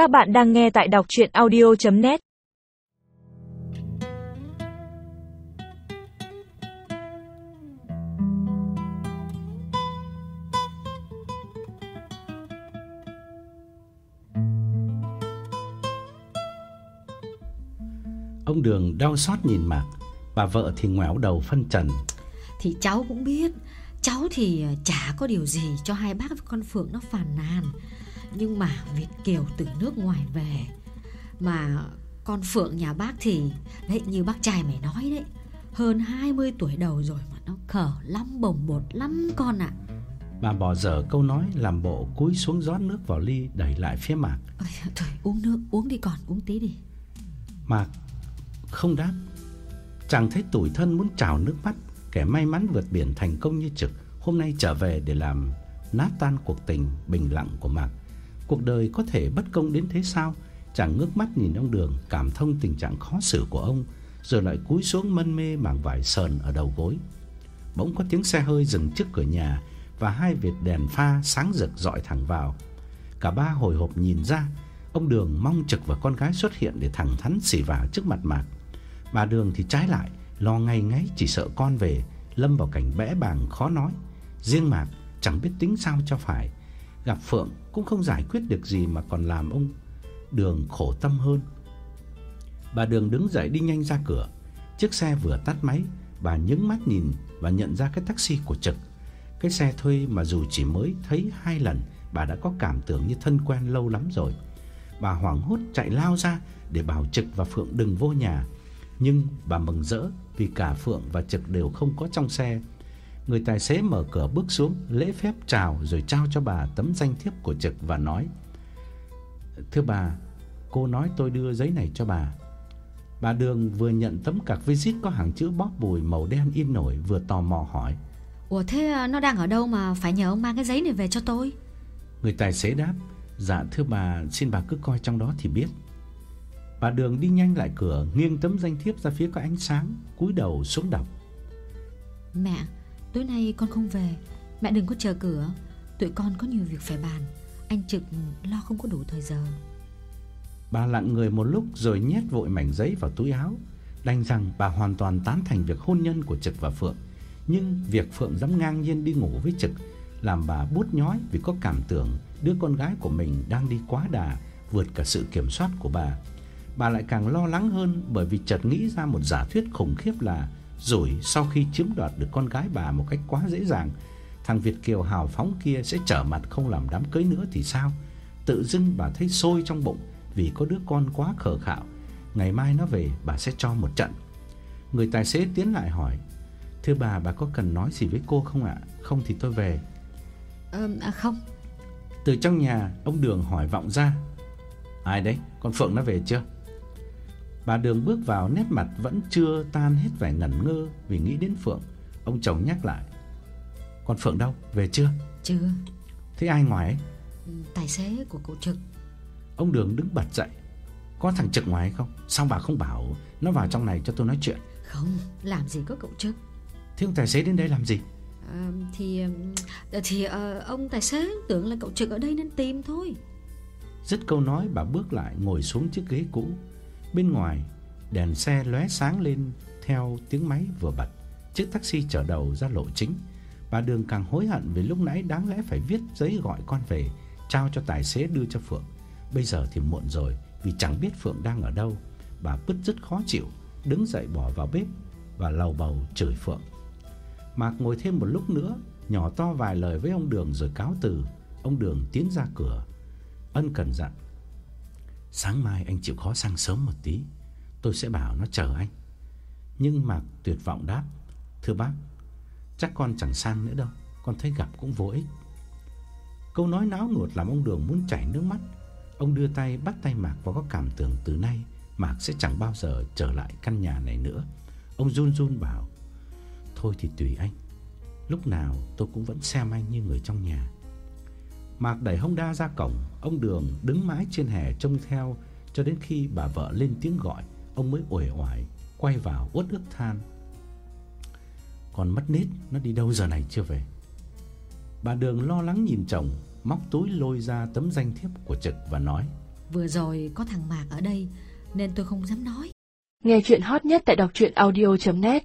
Các bạn đang nghe tại đọc chuyện audio.net Ông Đường đau xót nhìn Mạc, bà vợ thì ngoẻo đầu phân trần. Thì cháu cũng biết Cháu thì chả có điều gì cho hai bác con Phượng nó phàn nàn Nhưng mà Việt Kiều từ nước ngoài về Mà con Phượng nhà bác thì Đấy như bác trai mày nói đấy Hơn 20 tuổi đầu rồi mà nó khở lắm bồng bột lắm con ạ Bà bỏ dở câu nói làm bộ cúi xuống rót nước vào ly đẩy lại phía Mạc. Ôi, Thôi uống nước uống đi con uống tí đi Mạc không đáp. Chàng thấy tủi thân muốn trào nước mắt, kẻ may mắn vượt biển thành công như Trực, hôm nay trở về để làm nát tan cuộc tình bình lặng của Mạc. Cuộc đời có thể bất công đến thế sao? Chàng ngước mắt nhìn ông Đường, cảm thông tình trạng khó xử của ông, rồi lại cúi xuống mân mê mảng vải sờn ở đầu gối. Bỗng có tiếng xe hơi dừng trước cửa nhà và hai vệt đèn pha sáng rực dọi thẳng vào. Cả ba hồi hộp nhìn ra, ông Đường mong Trực và con gái xuất hiện để thẳng thắn xỉ vả trước mặt Mạc. Bà Đường thì trái lại, lo ngay ngáy chỉ sợ con về, lâm vào cảnh bẽ bàng khó nói. Riêng Mạc chẳng biết tính sao cho phải, gặp Phượng cũng không giải quyết được gì mà còn làm ông Đường khổ tâm hơn. Bà Đường đứng dậy đi nhanh ra cửa. Chiếc xe vừa tắt máy, bà nhướng mắt nhìn và nhận ra cái taxi của Trực. Cái xe thuê mà dù chỉ mới thấy hai lần, bà đã có cảm tưởng như thân quen lâu lắm rồi. Bà hoảng hốt chạy lao ra để bảo Trực và Phượng đừng vô nhà. Nhưng bà mừng rỡ vì cả Phượng và Trực đều không có trong xe. Người tài xế mở cửa bước xuống, lễ phép chào rồi trao cho bà tấm danh thiếp của Trực và nói: "Thưa bà, cô nói tôi đưa giấy này cho bà." Bà Đường vừa nhận tấm cạc visit có hàng chữ bóp bùi màu đen in nổi vừa tò mò hỏi: Ủa thế à, nó đang ở đâu mà phải nhờ ông mang cái giấy này về cho tôi Người tài xế đáp: "Dạ thưa bà, xin bà cứ coi trong đó thì biết." Bà Đường đi nhanh lại cửa, nghiêng tấm danh thiếp ra phía có ánh sáng, cúi đầu xuống đọc. Mẹ tối nay con không về. Mẹ đừng có chờ cửa. Tụi con có nhiều việc phải bàn. Anh Trực lo không có đủ thời giờ. Bà lặng người một lúc rồi nhét vội mảnh giấy vào túi áo, đành rằng bà hoàn toàn tán thành việc hôn nhân của Trực và Phượng, nhưng việc Phượng dám ngang nhiên đi ngủ với Trực làm bà bút nhói vì có cảm tưởng đứa con gái của mình đang đi quá đà, vượt cả sự kiểm soát của bà. Bà lại càng lo lắng hơn bởi vì chợt nghĩ ra một giả thuyết khủng khiếp là rồi sau khi chiếm đoạt được con gái bà một cách quá dễ dàng, thằng Việt kiều hào phóng kia sẽ trở mặt không làm đám cưới nữa thì sao? Tự dưng bà thấy sôi trong bụng vì có đứa con quá khờ khạo. Ngày mai nó về bà sẽ cho một trận. Người tài xế tiến lại hỏi: "Thưa bà, bà có cần nói gì với cô không ạ? Không thì tôi về." ờ, à, Không Từ trong nhà, ông Đường hỏi vọng ra: "Ai đấy? Con Phượng nó về chưa?" Bà Đường bước vào nét mặt vẫn chưa tan hết vẻ ngẩn ngơ vì nghĩ đến Phượng. Ông chồng nhắc lại: "Con Phượng đâu? Về chưa? Chưa Thế ai ngoài ấy?" Ừ, Tài xế của cậu Trực Ông Đường đứng bật dậy. "Có thằng Trực ngoài hay không? Sao bà không bảo nó vào trong này cho tôi nói chuyện?" Không làm gì có cậu Trực Thế ông tài xế đến đây làm gì? à, Thì ờ, Thì ờ, ông tài xế tưởng là cậu Trực ở đây nên tìm thôi Dứt câu nói bà bước lại ngồi xuống chiếc ghế cũ. Bên ngoài, đèn xe lóe sáng lên theo tiếng máy vừa bật. Chiếc taxi chở đầu ra lộ chính. Bà Đường càng hối hận vì lúc nãy đáng lẽ phải viết giấy gọi con về, trao cho tài xế đưa cho Phượng. Bây giờ thì muộn rồi vì chẳng biết Phượng đang ở đâu. Bà bứt rứt khó chịu, đứng dậy bỏ vào bếp và lầu bầu chửi Phượng. Mạc ngồi thêm một lúc nữa, nhỏ to vài lời với ông Đường rồi cáo từ. Ông Đường tiến ra cửa, ân cần dặn: "Sáng mai anh chịu khó sang sớm một tí, tôi sẽ bảo nó chờ anh." Nhưng Mạc tuyệt vọng đáp: "Thưa bác, chắc con chẳng sang nữa đâu, con thấy gặp cũng vô ích." Câu nói náo nuột làm ông Đường muốn chảy nước mắt. Ông đưa tay bắt tay Mạc và có cảm tưởng từ nay Mạc sẽ chẳng bao giờ trở lại căn nhà này nữa. Ông run run bảo: "Thôi thì tùy anh. Lúc nào tôi cũng vẫn xem anh như người trong nhà." Mạc đẩy Honda ra cổng, ông Đường đứng mãi trên hè trông theo cho đến khi bà vợ lên tiếng gọi, ông mới uể oải quay vào uất ức than. Còn mất nết, nó đi đâu giờ này chưa về? Bà Đường lo lắng nhìn chồng, móc túi lôi ra tấm danh thiếp của Trực và nói: Vừa rồi có thằng Mạc ở đây Nên tôi không dám nói Nghe chuyện hot nhất tại đọc truyện audio.net